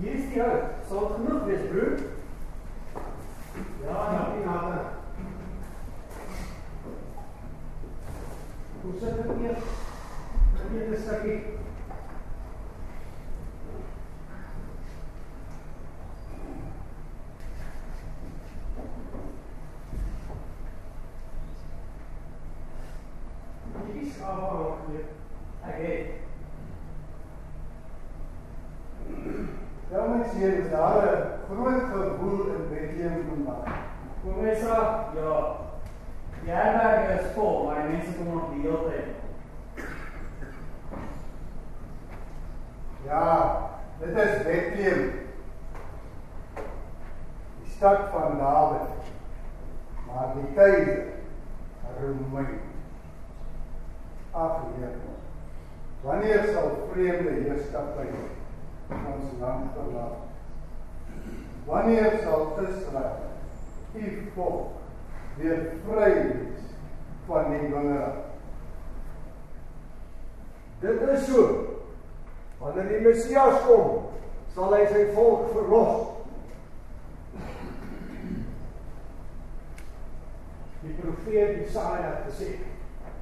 Hier is die hout. Sal dit genoeg wees, broer? Ja, dankie Nathan. Hoe sit dit eers? Net 'n stukkie. Hierdie skaap ook weer. Ek het. Ja, seun, is daar 'n groot gewoel in Bethlehem vandag. Kom eens af. Ja. Die herberg is vol, maar die mense kom nog die hele tyd. Ja, dit is Bethlehem. Die stad van Dawid. Maar die keiser, Romein. Ag Heer. Wanneer sal vreemde heerskappy ons land verlaat? Wanneer sal Israel, u volk, weer vry wees van die wingerd? Dit is so. Wanneer die Messias kom, sal hy sy volk verlos. Die profeet Jesaja het gesê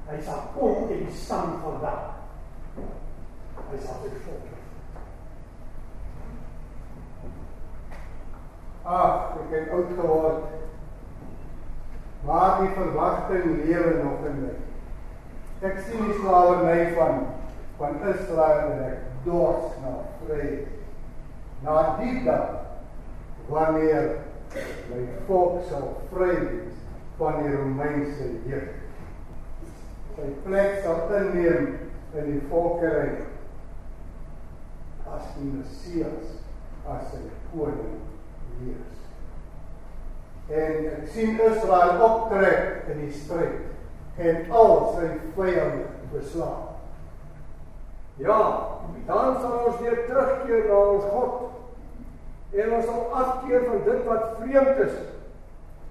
hy sal kom in die stam van Dawid. Hy sal sy volk Ag, ek het oud geword. Maar die verwagting lewe nog in my. Ek sien die slawerny van van Israel en ek dors na vrede. Na die dag wanneer my volk sal vry wees van die Romeinse juk. Sy plek sal inneem in die volkery as die Messias as sy koning heers. En ek sien Israel optrek in die stryd en al sy vyande beslaan. Ja, dan sal ons weer terugkeer na ons God. En ons sal afkeer van dit wat vreemd is.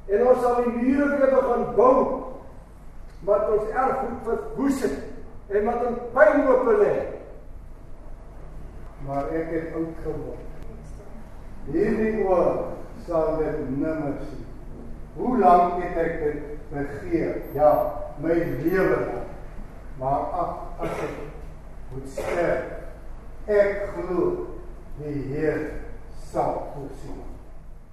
En ons sal die mure weer begin bou wat ons erfgoed verwoes het en wat in pynhoop lê. Maar ek het oud geword. Hierdie oor sal dit nimmer sien. Hoe lank het ek dit begeer? Ja, my lewe lank. Maar ag, as ek moet sterf, ek glo die Heer sal voorsien.